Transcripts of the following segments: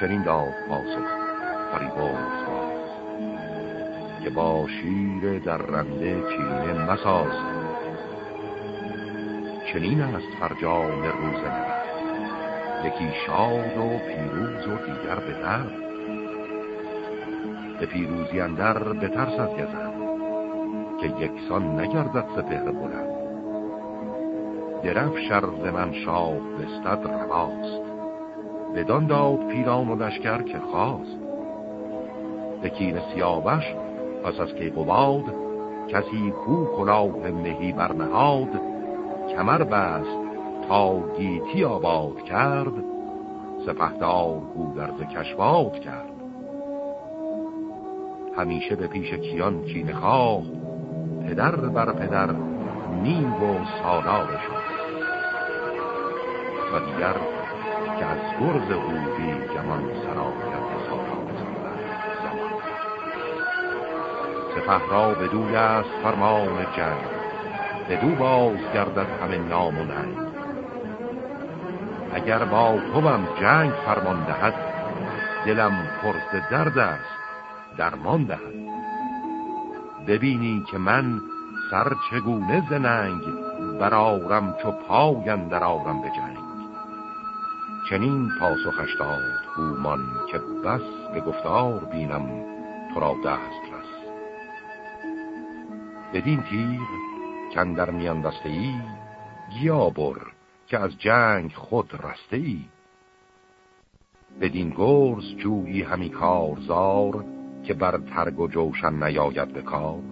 چنین داد پاسخ فریبرز باز که با شیر در رنده کینه مساز. چنین است فرجام روز یکی شاد و پیروز و دیگر بهتر به پیروزی اندر بترس از گزن که یکسان نگردد سپهر بلند. درف شرز من شاه بستد رواست. بدان داد پیران و لشکر که خواست. به کین سیاوش پس از کیقوباد کسی کو کلاه مهی برنهاد کمر بست تا گیتی آباد کرد سپهدار گودرز کشواد کرد. همیشه به پیش کیان کین خواه پدر بر پدر نیم و سالار شد. و دیگر که از گرز روبی گمان سراید سالار زمان سپه را بدوی است فرمان جنگ. بدو باز گردد همه نام و ننگ. اگر با توم جنگ فرمان دهد دلم پرز درد است درمان دهد. ببینی که من سر چگونه زننگ برارم چو پایم در آرم به جنگ. چنین پاسخش داد هومان که بس به گفتار بینم تو را دست رس. بدین تیر کندر میان دسته ای گیا بر که از جنگ خود رسته ای بدین گرز جویی همی کارزار که بر ترگ و جوشن نیاید به کار.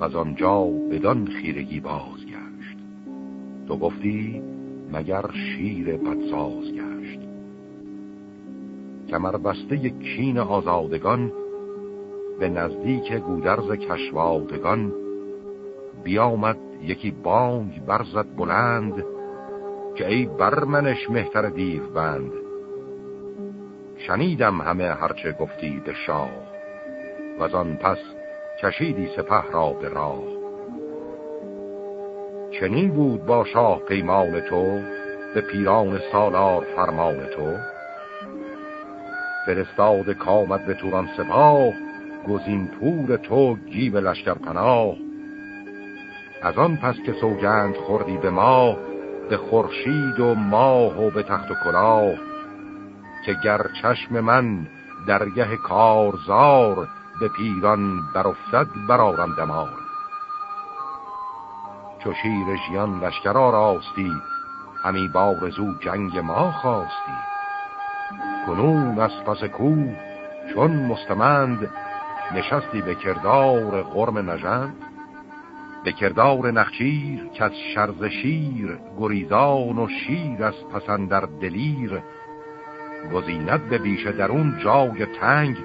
از آنجا بدان خیرگی بازگشت. تو گفتی مگر شیر بدساز گشت. کمر بسته کین آزادگان به نزدیک گودرز کشوادگان بیامد یکی بانگ برزد بلند که ای برمنش مهتر دیو بند شنیدم همه هرچه گفتی به شاه و آن پس کشیدی سپه را به راه. چنین بود با شاه پیمان تو به پیران سالار فرمان تو. فرستاد کامد به توران سپاه گزین پور تو گیب لشکر پناه. از آن پس که سوگند خوردی به ما به خورشید و ماه و به تخت و کلاه. که گر چشم من درگه کارزار به پیران برافتد برارم دمار. چو شیر ژیان لشکر راستی همی بارزو جنگ ما خواستی. کنون از پس کوه چون مستمند نشستی به کردار غرم نژند؟ به کردار نخچیر که از شرز شیر گریزان و شیر از پسندر دلیر. گزیند به بیش درون جای تنگ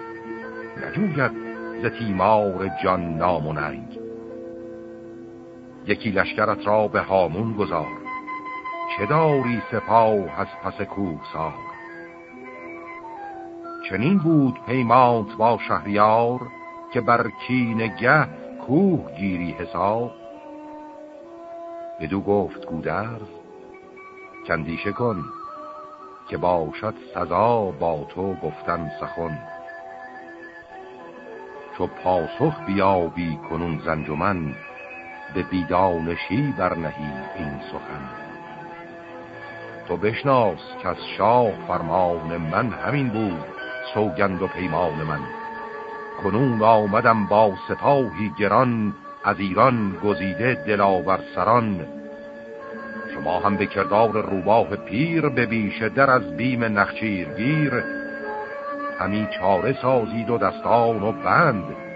نجوید ز تیمار جان ناموننگ یکی لشکرت را به هامون گذار. چه داری سپاه از پس کوه سار چنین بود پیمانت با شهریار که بر کینگه کوه گیری حساب بدو گفت گودرز کندیشه کن که باشد سزا با تو گفتن سخن. چو پاسخ بیابی کنون زنجمن به بیدانشی برنهی این سخن. تو بشناس که از شاه فرمان من همین بود سوگند و پیمان من. کنون آمدم با سپاهی گران از ایران گزیده دلاور سران. شما هم به کردار روباه پیر به بیشه در از بیم نخچیر گیر همی چاره سازید و دستان و بند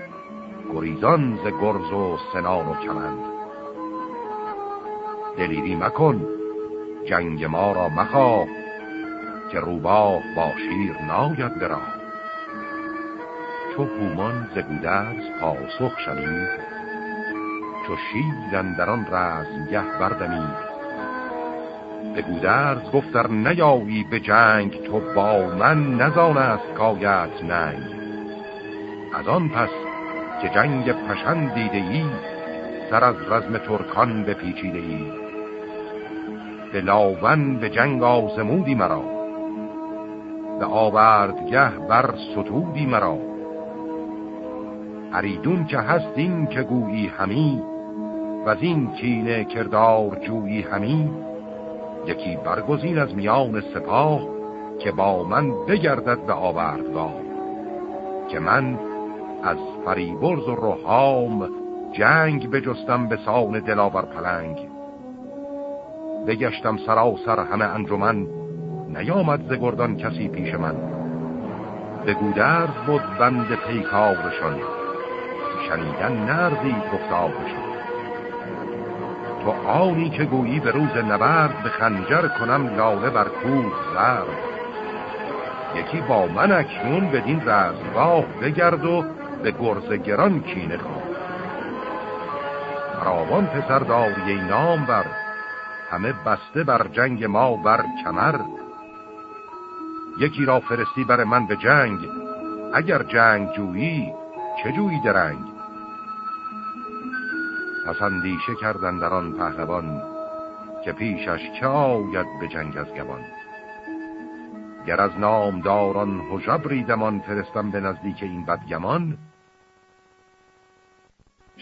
گریزان ز گرز و سنان و کمند دلیری مکن جنگ ما را مخواه که روباه با شیر ناید برا چو هومان ز گودرز پاسخ شنید چو شیرن در آن رزمگه بردمید. به گودرز گفتر نیایی به جنگ تو با من نزان است کایت ننگ. از آن پس که جنگ پشن دیده ای سر از رزم ترکان بپیچیده ای. به لاون به جنگ آزمودی مرا به آوردگه بر ستودی مرا. اریدون که هست این که گویی همی و از این کینه کردار جویی همی. یکی برگزین از میان سپاه که با من بگردد به آوردگاه که من از فریبرز و روحام جنگ بجستم به سان دلاور پلنگ. بگشتم سراسر همه انجمن نیامد ز گردان کسی پیش من. به گودرز بود بند پیکارشان شنیدن نرزی گفتارشان. تو آنی که گویی به روز نبرد به خنجر کنم لاله بر کوه زرد. یکی با من اکنون بدین رزمگاه بگرد و به گرز گران کینه کن فراوان پسر داری نام بر همه بسته بر جنگ ما بر کمر. یکی را فرستی بر من به جنگ اگر جنگ جویی چه جویی درنگ؟ پس اندیشه کردن در آن پهلوان که پیشش که آید به جنگ از گوان. گر از نامداران حجب دمان فرستم به نزدیک این بدگمان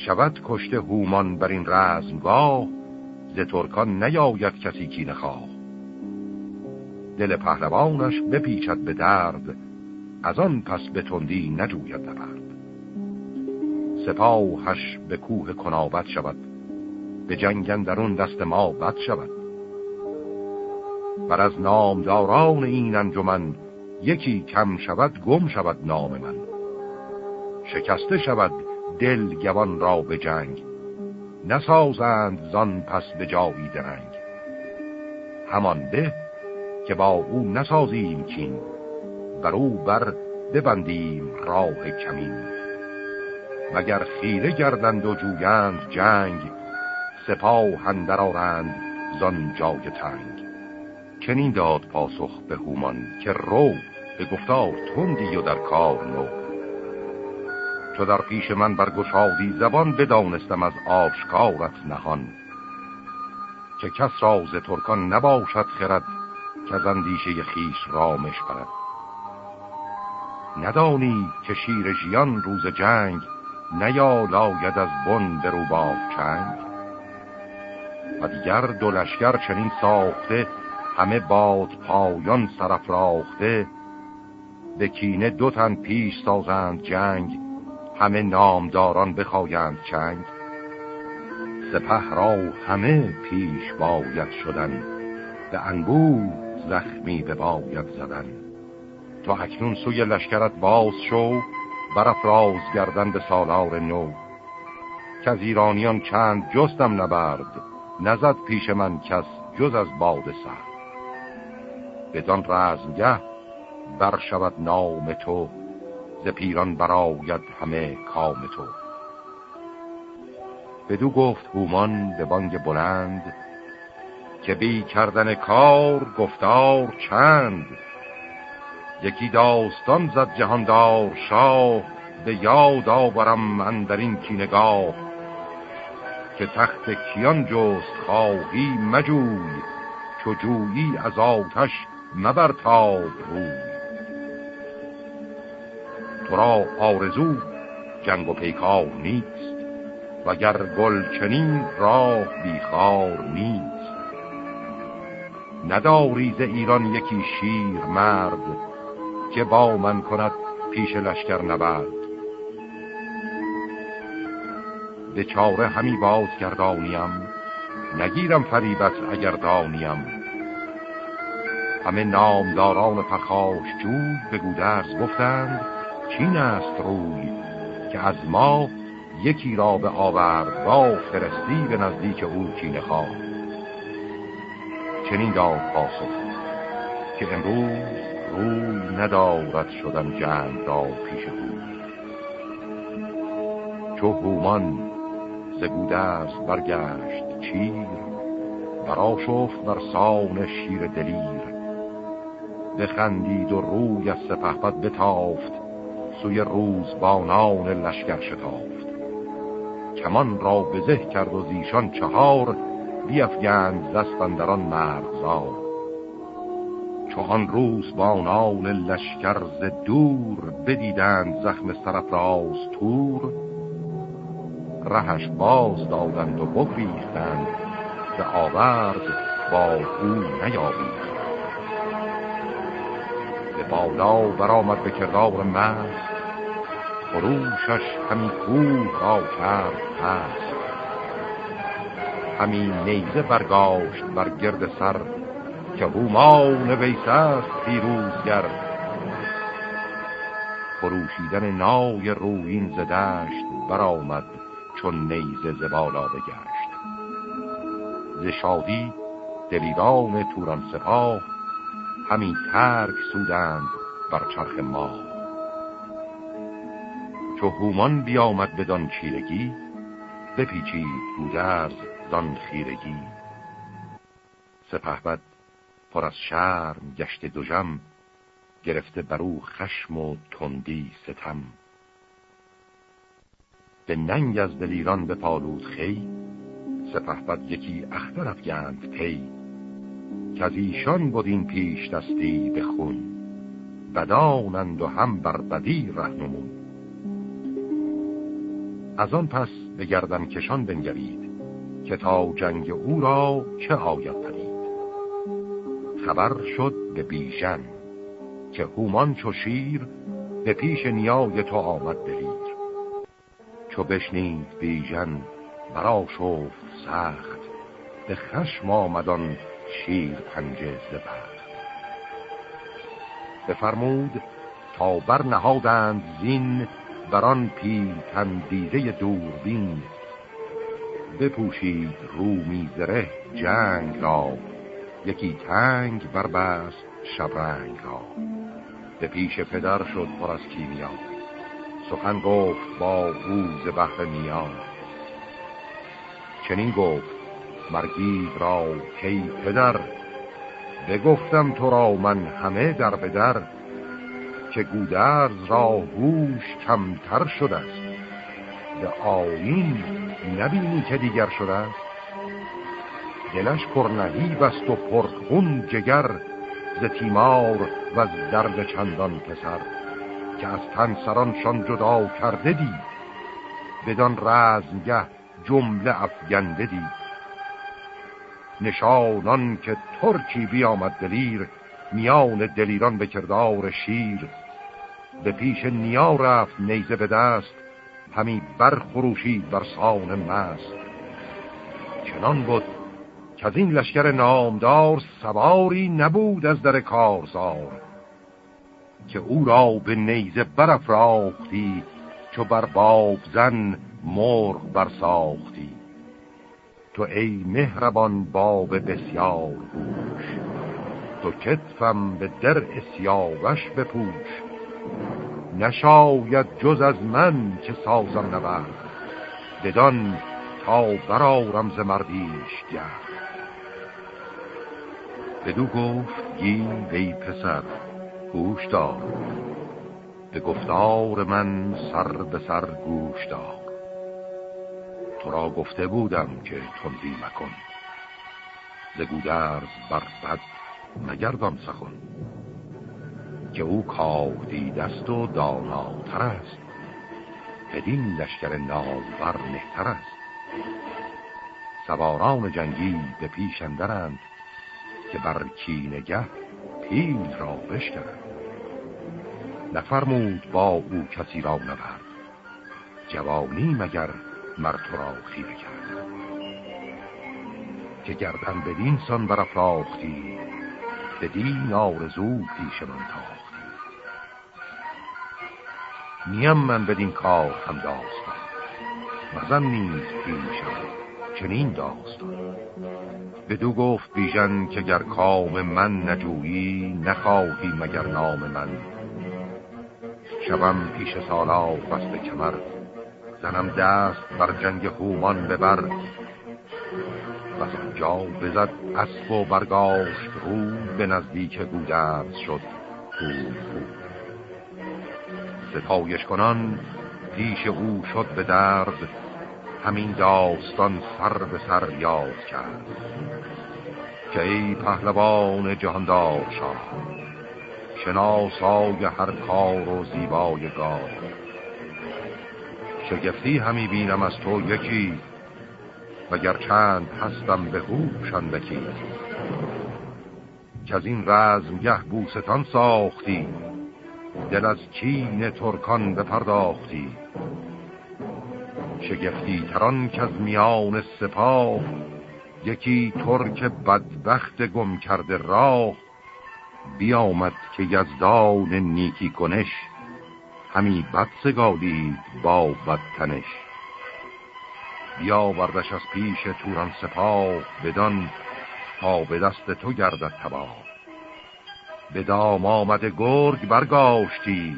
شود کشته هومان بر این رزمگاه ز ترکان نیاید کسی کی نخواه. دل پهلوانش بپیچد به درد از آن پس به تندی نجوید نبرد. سپاهش به کوه کنابت شود به جنگن درون دست ما بد شود. بر از نامداران این انجمن یکی کم شود گم شود نام من. شکسته شود دل گوان را به جنگ نسازند زان پس به جایی درنگ. همان به که با او نسازیم کین بر او بر ببندیم راه کمین. مگر خیره گردند و جویند جنگ سپاه هندر آرند زان جای تنگ. چنین داد پاسخ به هومان که رو به گفتار تندی و در کار نو تو در پیش من برگشادی زبان بدانستم از آشکارت نهان. که کس را ز ترکان نباشد خرد که از اندیشه خیش رامش برد. ندانی که شیر ژیان روز جنگ نیالاید از بن به روباه چنگ. و دیگر دو لشکر چنین ساخته همه باد پایان سرفراخته به کینه دو تن پیش سازند جنگ. همه نامداران بخواهند چنگ سپه را همه پیش باید شدن به انگور زخمی به باید زدن. تا اکنون سوی لشکرت باز شو برافراز گردن به سالار نو. که از ایرانیان چند جستم نبرد نزد پیش من کس جز از باد سر بدان رزمگه بر شود نام تو ز پیران براید همه کام تو. بدو گفت هومان به بانگ بلند که بی کردن کار گفتار چند. یکی داستان زد جهاندار شاه به یاد آورم من در این کینگاه که تخت کیان جست خواهی مجوی چو جویی از آتش مبرتاب روی. تو را آرزو جنگ و پیکار نیست وگر گل چنین راه بیخار نیست. نداری ز ایران یکی شیر مرد که با من کند پیش لشکر نبرد. به چاره همی باز گردانیم نگیرم فریبت اگر دانیم. همه نامداران پرخاش جود به گودرز گفتند چین است روی که از ما یکی را به آورد با فرستی به نزدیک او کینه خواه. چنین داد پاسخ که امروز روی ندارد شدن جنگ را پیش او. چو هومان ز گودرز برگشت چیر برا شفت بر سان شیر دلیر. بخندید و روی از سپهبد بتافت سوی روزبانان لشکر شتافت. کمان را بزه کرد و زیشان چهار بیافگند دستندران مرغزار چو آن روز بانان لشکر ز دور بدیدند زخم سرفراز تور رهش باز دادند و بگریختند به آورد با او نیابید به بالا برآمد به کردار مست خروشش همی کوه را کرد پس. همی نیزه برگاشت بر گرد سر که هومان ویس است پیروزگر خروشیدن نای روین زدشت برآمد چون نیزه زبالا بگشت. ز شادی دلیران توران سپاه همی ترک سودند بر چرخ ما. چو هومان بیامد بدان چیرگی بپیچید گودرز دان خیرگی. سپهبد پر از شرم گشت دوژم گرفته بر او خشم و تندی ستم. به ننگ از دلیران به پالود خی سپهبد یکی اختر افگند پی. که از ایشان بود این پیش دستی به خون بدانند و هم بر بدی رهنمون از آن پس به گردن کشان بنگرید که تا جنگ او را چه آید پدید خبر شد به بیژن که هومان چو شیر به پیش نیای تو آمد دلیر. چو بشنید بیژن برا شفت سخت به خشم آمدان شیر پنجه زبخت بفرمود تا بر نهادند زین بران پیل تندیده دوربین. بپوشید رومی زره جنگ را یکی تنگ بربست شبرنگ را. به پیش پدر شد پر از کیمیا. سخن گفت با روز بحر میان. چنین گفت مرگید را کی پدر بگفتم تو را من همه در بدر که گودرز را هوش کمتر شده است به آین نبینی که دیگر شده است دلش پرنهی بست و پرخون جگر ز تیمار و از درد چندان پسر که از تن سرانشان جدا کرده دید بدان رزمگه جمله افگنده دید نشانان که ترکی بیامد دلیر میان دلیران به کردار شیر. به پیش نیا رفت نیزه به دست همی برخروشید بر سان مست. چنان بود که از این لشکر نامدار سواری نبود از در کارزار که او را به نیزه برافراختی چو بر باب زن مرغ برساختی. تو ای مهربان باب بسیار گوش. تو کتفم به در سیاوش بپوش. نشاید جز از من که سازم نبرد. بدان تا برارم ز مردیش گرد. بدو گفت گی ای پسر گوش دار. به گفتار من سر به سر گوش دار. تو را گفته بودم که تندی مکن. ز گودرز بر بد مگردان سخن. که او کاه دیدست و داناتر است. بدین لشکر ناور نهتر است. سواران جنگی به پیش اندرند که بر کینگه پیل را بشکرند نفرمود با او کسی را نبرد. جوانی مگر مر تو را خیره کرد. که گردن بدین سان برافراختی بدین آرزو پیش من تاختی. نیم من بدین کار هم داستان مزن نیز پیشم چنین داستان. بدو گفت بیژن که گر کام من نجویی نخواهی مگر نام من. شبم پیش سالا بست کمر زنم دست بر جنگ هومان ببر. و جا بزد اسب و برگاشت رو به نزدیک گودرز شد. خوب خوب ستایش کنان پیش او شد به درد. همین داستان سر به سر یاد کرد. که ای پهلوان جهاندار شاه شناسای هر کار و زیبای گاه. شگفتی همی بینم از تو یکی وگر چند هستم به هوشندکی که از این رزمگه بوستان ساختی دل از چین ترکان بپرداختی. شگفتی تران که از میان سپاه یکی ترک بدبخت گم کرده راه. بیامد که یزدان نیکی کنش همی بد سگالید با بدتنش. بیاوردش از پیش توران سپاه بدان تا به دست تو گردد تباه. به دام آمده گرگ برگاشتی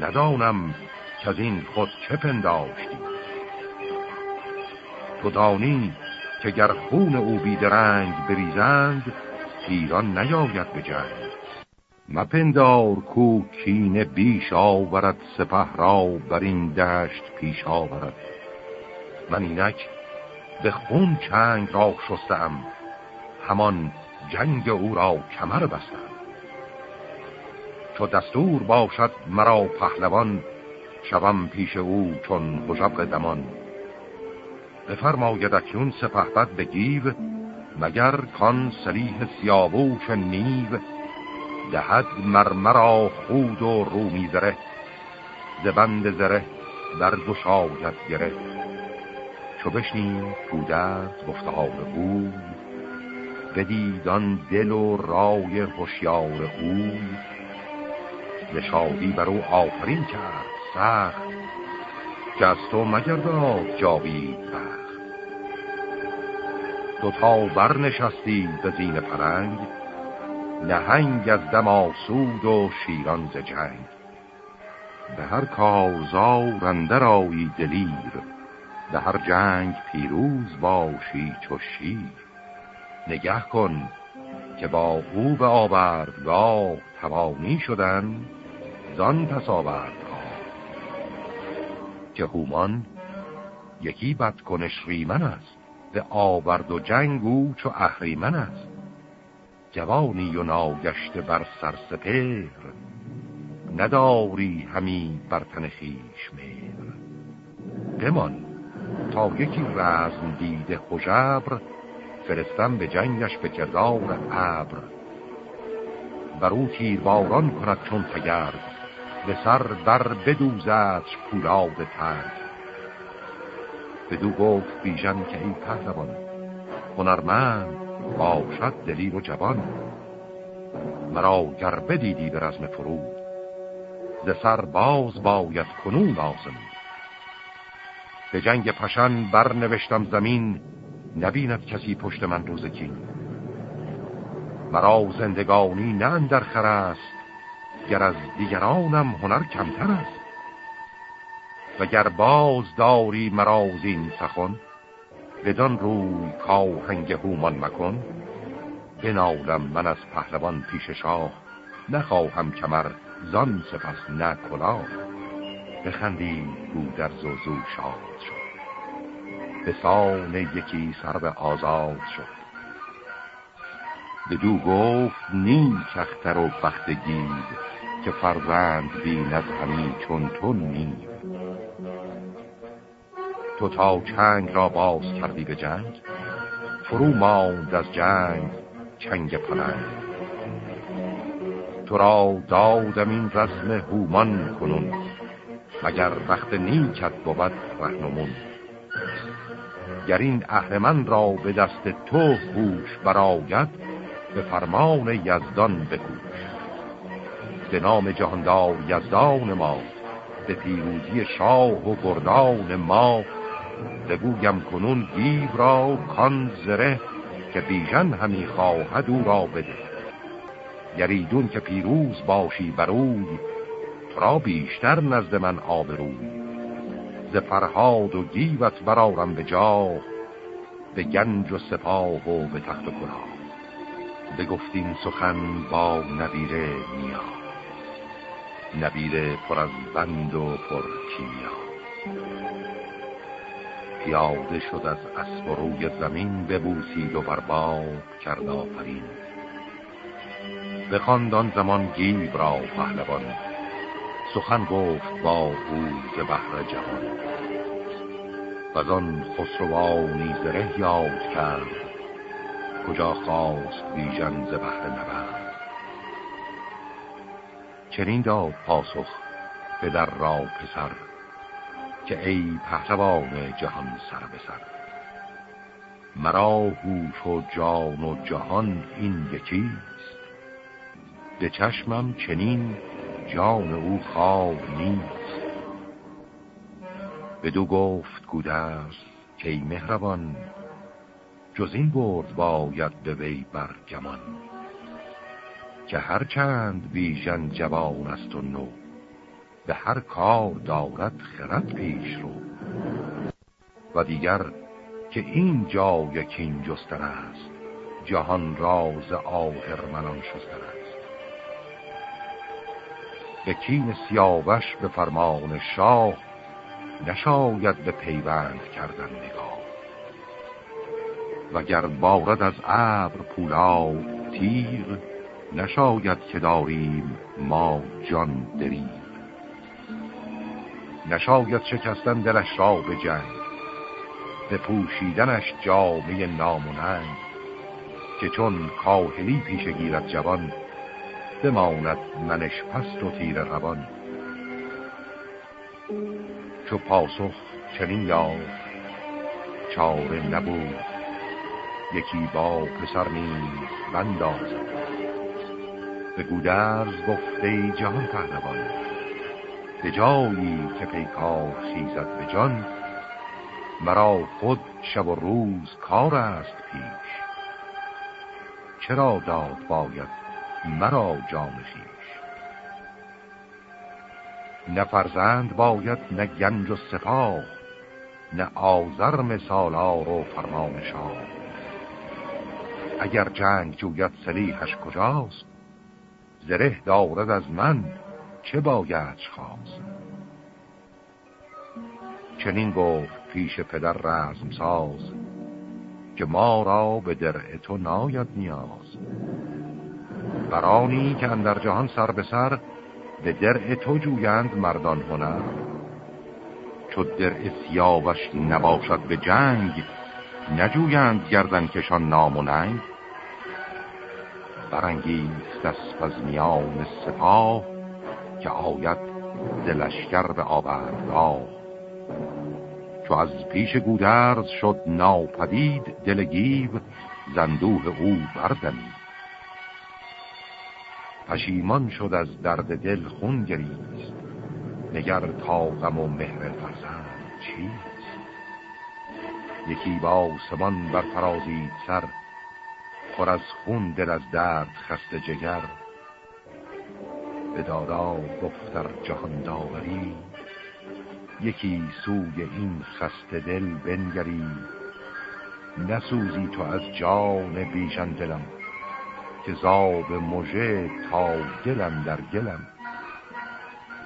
ندانم که از این خود چه پنداشتی. تو دانی که گر خون او بیدرنگ بریزند ایران نیاید به جنگ. مپندار کو کین بیش آورد سپه را بر این دشت پیش آورد. من اینک به خون چنگ را شستم همان جنگ او را کمر بستم. چو دستور باشد مرا پهلوان شوم پیش او چون حجب دمان. بفرماید اکنون سپهبد به گیو مگر کان سلیح سیاووش نیو دهد مرمرا خود و رومی زره زبند زره برگشاید گره. چو بشنید پودت گفتار او بدیدان دل و رای هوشیار او. نشادی بر او آفرین کرد سخت که از تو مگرداد جاوید بخت. دوتا برنشستی به زین پرنگ نهنگ از دم آسود و شیران ز جنگ. به هر کارزار اندر آیی دلیر به هر جنگ پیروز باشی چو شیر. نگه کن که با او به آوردگاه توانی شدن زان پس آوردگاه. که هومان یکی بدکنش ریمن است به آورد و جنگ او چو اهریمن است. جوانی و ناگشته بر سرسپر نداری همی بر تن خیش میر بمان تا یکی رزم دیده خوشبر فرستم به جنگش به کردار ابر. بر او باران کند چون تگرد به سر در بدوزدش پولاد ترد بدو گفت بیژن که این پهلوان هنرمند باشد دلیر و جوان. مرا گر بدیدی به رزم فرود ز سر باز باید کنون لازم. به جنگ پشن برنوشتم زمین نبیند کسی پشت من روز کین. مرا زندگانی نه در خر است گر از دیگرانم هنر کمتر است. و گر باز داری مرا این سخن بدان روی کاهنگ هومان مکن بنالم من از پهلوان پیش شاه نخواهم کمر زان سپس نه کلاه بخندی بود در زوزو شاد شد به سان یکی سر به آزاد شد بدو گفت نیک اختر و بخت که فرزند بیند همی چون تو نیو تو تا چنگ را باز کردی به جنگ؟ فرو ماند از جنگ چنگ پلنگ. تو را دادم این رسم هومان کنون مگر وقت نیکت بود رهنمون. گر این اهرمن را به دست تو هوش براید به فرمان یزدان بکوش. به نام جهاندار یزدان ما به پیروزی شاه و بردان ما بگویم کنون گیو را کان زره که بیژن همی خواهد او را بده. گریدون که پیروز باشی بروی تو را بیشتر نزد من آبروی ز فرهاد و گیوت برارم به جا به گنج و سپاه و به تخت و کلاه. بگفتین سخن با نبیره نیا. نبیره پر از بند و پر کیمیا. پیاده شد از اسب و روی زمین ببوسید و بر باب کرد آفرین. بخواند زمان گیب را پهلوان سخن گفت با او ز بهر جوان و آن خسروانی زره یاد کرد کجا خواست بیژن ز بهر نبرد. چنین داد پاسخ پدر را پسر که ای پهلوان جهان سر به سر. مرا هوش و جان و جهان این یکیست. به چشمم چنین جان او خواب نیست. بدو گفت گودرز که ای مهربان جز این برد باید به وی بر گمان که هر چند بیژن جوان است و نو به هر کار دارد خرد پیش رو. و دیگر که این جا یکین جستر است جهان راز منان شستر است. به کین سیاوش به فرمان شاه نشاید به پیوند کردن نگاه. وگر بارد از ابر پولا تیر نشاید که داریم ما جان دریم نشاید شکستن دلش را به جنگ. به پوشیدنش جامعه ناموننگ که چون کاهلی پیش گیرد جوان بماند منش پست و تیر روان. چو پاسخ چنین یافت چاره نبود یکی با پسر نیز بنداز. به گودرز گفته جهان پهلوان به جایی که پیکار خیزد به جان مرا خود شب و روز کار است پیش. چرا داد باید مرا جان خیش نه فرزند باید نه گنج و سپاه نه آزر مثالار و فرمان شاه. اگر جنگ جوید سلیحش کجاست زره دارد از من. چه باید خواست؟ چنین گفت پیش پدر رزم ساز که ما را به درع تو ناید نیاز. برانی که اندر جهان سر به سر به درع تو جویند مردان هنر. چو درع سیاوش نباشد به جنگ نجویند گردن کشان نام و ننگ. برانگیخت اسب از میان سپاه که آید دلشگر به آورد چو از پیش گودرز شد ناپدید دل گیو زندوه او بردمید. پشیمان شد از درد دل خون گریست نگر تا غم و مهر فرزند چیست؟ یکی با سمان بر فرازید سر پر از خون دل از درد خسته جگر. به دادا گفتر جهان داوری یکی سوی این خسته دل بنگری نسوزی تو از جان بیشن دلم که زاب مژه تا دلم در گلم.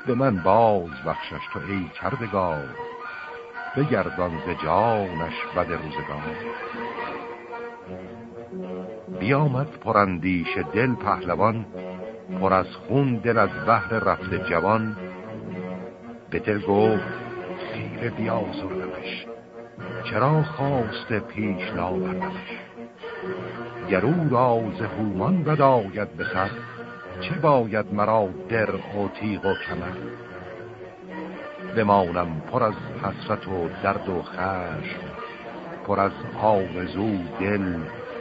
به من باز بخشش تو ای کردگار بگردان ز جانش بد روزگار. بیامد پرندیش دل پهلوان پر از خون دل از بحر رفت جوان به دل گفت خیره بیازردمش چرا خواست پیش ناوردمش گرو را ز هومان بداید به سر چه باید مرا در و تیغ و کمر؟ بمانم پر از حسرت و درد و خشم پر از آرزو دل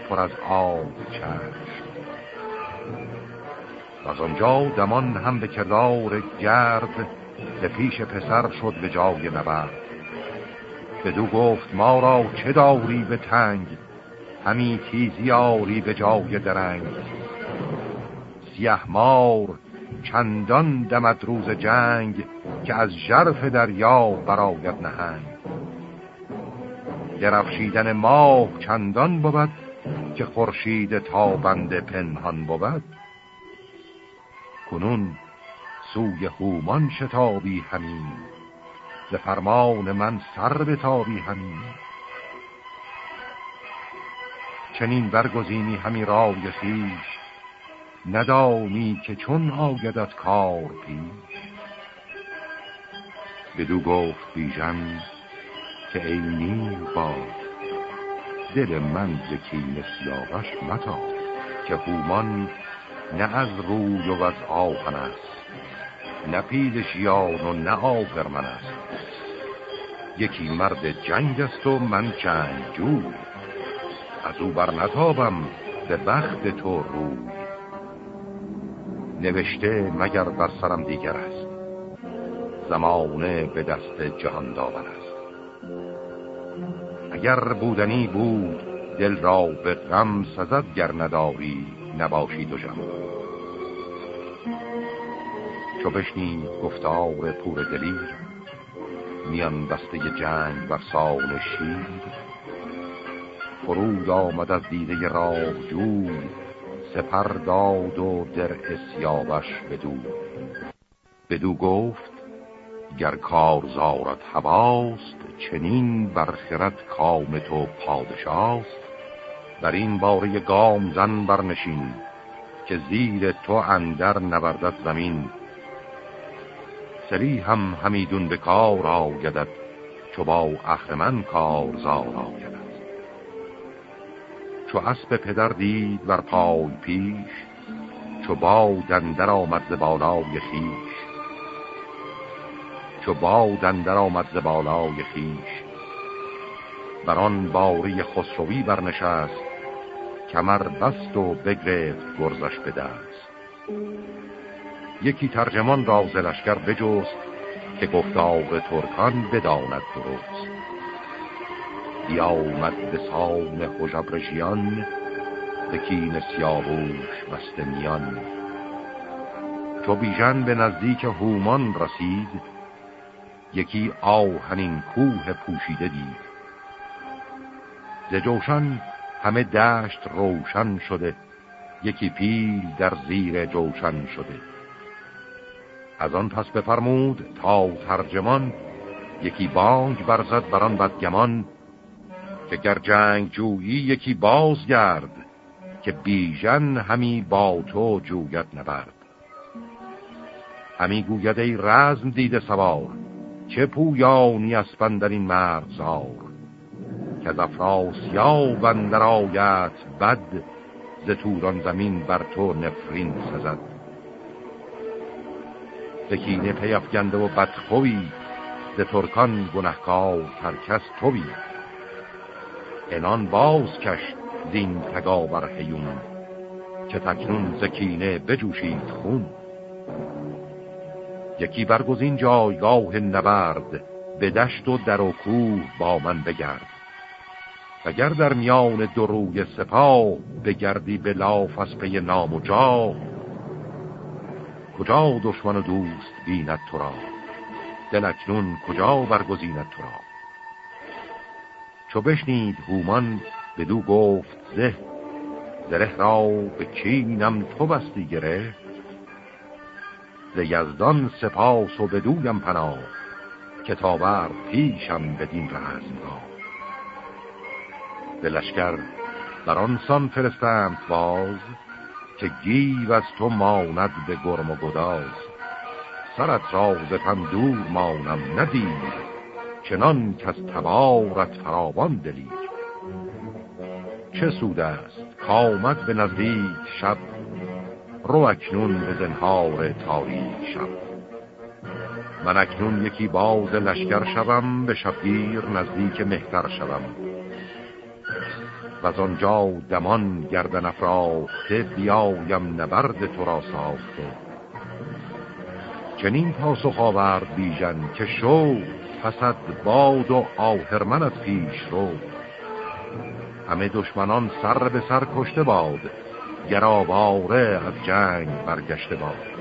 پر از آب چشم. و از آنجا دمان هم به کردار گرد به پیش پسر شد به جای نبرد. بدو گفت ما را چه داری به تنگ؟ همی تیزی آری به جای درنگ. سیه مار چندان دمد روز جنگ که از جرف دریا براید نهنگ. درفشیدن ماه چندان بود که خورشید تابنده پنهان بود. کنون سوی هومان شتابی همین ز فرمان من سر به تابی همی. چنین برگزینی همی رای خیش ندانی که چون آگدت کار پیش. بدو گفت بیژن که ای نیر باد دل من زکی سیاوش متا که هومان نه از روی و از آهن است نه پیل شیان و نه آفرمن است. یکی مرد جنگ است و من چند جو از او بر نتابم به وقت تو روی. نوشته مگر بر سرم دیگر است زمانه به دست جهان داور است. اگر بودنی بود دل را به غم سزد گر نداری. نباشی دو جم چو بشنی گفتار پور دلیر میان بسته جنگ بر سان شیر فرود آمد از دیده راه جوی سپر داد و در اسیابش بدو. بدو گفت گر کار زارت هواست چنین برخرت کام تو پادشاست. بر این باره گام زن برنشین که زیر تو اندر نوردت زمین. سری هم همیدون به کار آگدد چو با اخرمن کار زار آگدد چو اسب پدر دید بر پای پیش چو بادن در آمد ز بالای خیش چو بادن در آمد ز بالای خیش بر آن باری خسروی برنشست کمر بست و بگرفت گرزش به دست. یکی ترجمان را ز لشکر بجست که گفتار ترکان بداند درست. بیامد به سان حجب رژیان به کین سیاووش بسته میان. چو بیژن به نزدیک هومان رسید یکی آهنین کوه پوشیده دید. ز جوشن همه دشت روشن شده. یکی پیل در زیر جوشن شده. از آن پس بفرمود تا ترجمان یکی بانگ برزد بران بدگمان که گر جنگ جویی یکی باز گرد که بیژن همی با تو جوید نبرد. همی گوید ای رزم دیده سوار چه پویانی اسپن در این مرزار که از افراسیاب اندر آیت بد ز توران زمین بر تو نفرین سزد. زکینه پیفگنده و بدخوی ز ترکان گنهکار ترکس توی. انان باز کش زین تگاور هیون که تکنون زکینه بجوشید خون. یکی برگزین جایگاه نبرد به دشت و در و کوه با من بگرد. اگر در میان دو روی سپاه بگردی به لاف از پی نام و جا کجا دشمن و دوست بیند تو را؟ دل اکنون کجا برگزیند تو را؟ چو بشنید هومان بدو گفت زه زره را به کینم تو بستی گره ز یزدان سپاس و بدویم پناه کتابر پیشم بدین رزم را به لشکر در آن سان فرستند باز که گیو از تو ماند به گرم و گداز. سرت را ز دور مانم ندید چنان که از تبارت فراوان دلید. چه سود است کامد به نزدیک شب رو اکنون به زنهار تاریک شب. من اکنون یکی باز لشکر شوم به شبگیر نزدیک مهتر شوم. و از آنجا دمان گردن افراخته بیایم نبرد تو را ساخته. چنین پاسخ آورد بیژن که شو پسد باد و آهرمن از پیش رو. همه دشمنان سر به سر کشته باد گراباره از جنگ برگشته باد.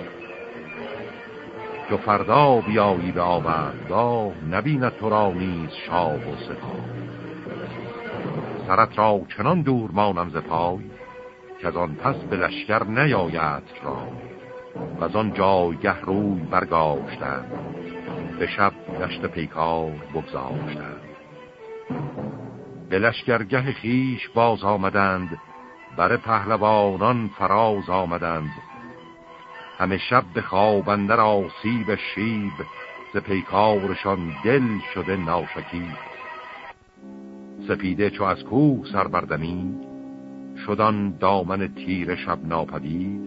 جو فردا بیایی به آوردگاه نبیند تو را نیز شاه و سپاه. سرت را چنان دور مانم ز پای که از آن پس به لشکر نیاید را و از آن جایگه روی برگاشتند. به شب دشت پیکار بگذاشتند. به لشکرگه خیش باز آمدند. بر پهلوانان فراز آمدند. همه شب به خوابندر آسیب شیب ز پیکارشان دل شده ناشکیب. سپیده چو از کوه سر بردمید شدان دامن تیر شب ناپدید.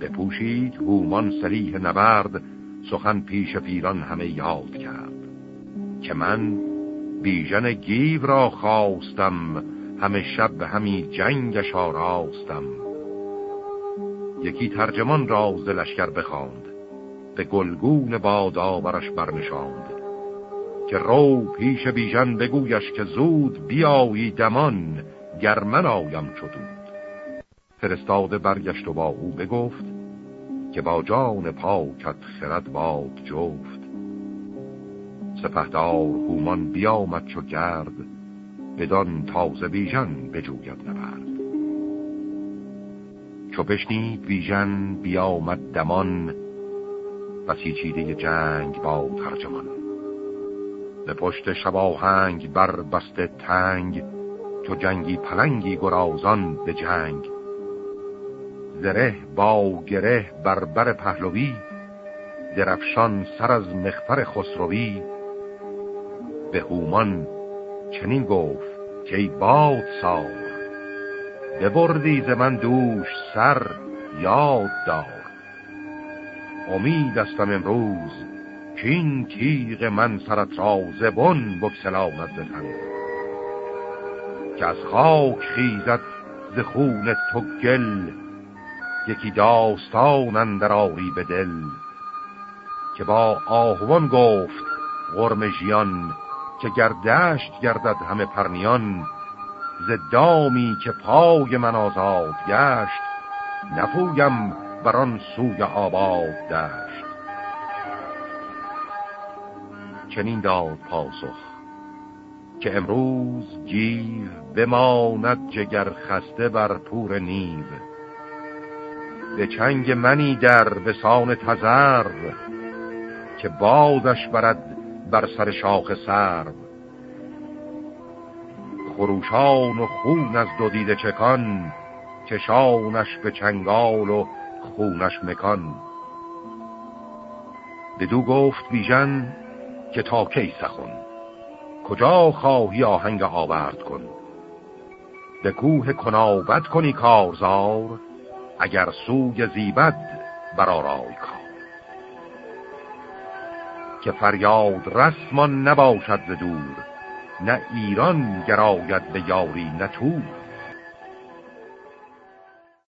بپوشید هومان سریح نبرد سخن پیش پیران همه یاد کرد. که من بیژن گیو را خواستم همه شب همی جنگش آراستم. یکی ترجمان را لشکر بخواند به گلگون بادآورش برنشاند. که رو پیش بیژن بگویش که زود بیایی دمان گر من آیم چدود فرستاده برگشت و با او بگفت که با جان پاکت خرد باد جفت. سپهدار هومان بیامد چو گرد بدان تازه بیژن بجوید نبرد. چو بشنید بیژن بیامد دمان بسیچیده جنگ با ترجمان. به پشت شباهنگ بر بسته تنگ چو جنگی پلنگی گرازان به جنگ. زره با گره بر بر پهلوی درفشان سر از مخفر خسروی. به هومان چنین گفت که باد سار ببردی ز من دوش سر یاد دار. امید استم امروز که این تیغ من سرت را زبون بکسلاند زتن که از خاک خیزد ز خون تو گل یکی داستان اندر آری به دل. که با آهوان گفت غرم ژیان که گردشت گردد همه پرنیان ز دامی که پای من آزاد گشت نپویم بر آن سوی آباد دشت. چنین داد پاسخ که امروز گیو بماند جگر خسته بر پور نیو. به چنگ منی در به سان تزر که بازش برد بر سر شاخ سرو. خروشان و خون از دو دیده چکان چشانش به چنگال و خونش مکان. بدو گفت بیژن که تا کی سخن؟ کجا خواهی آهنگ آورد کن؟ به کوه کنابت کنی کارزار اگر سوی زیبد برارای کار. که فریاد رسمان نباشد ز دور نه ایران گراید به یاری نه تور.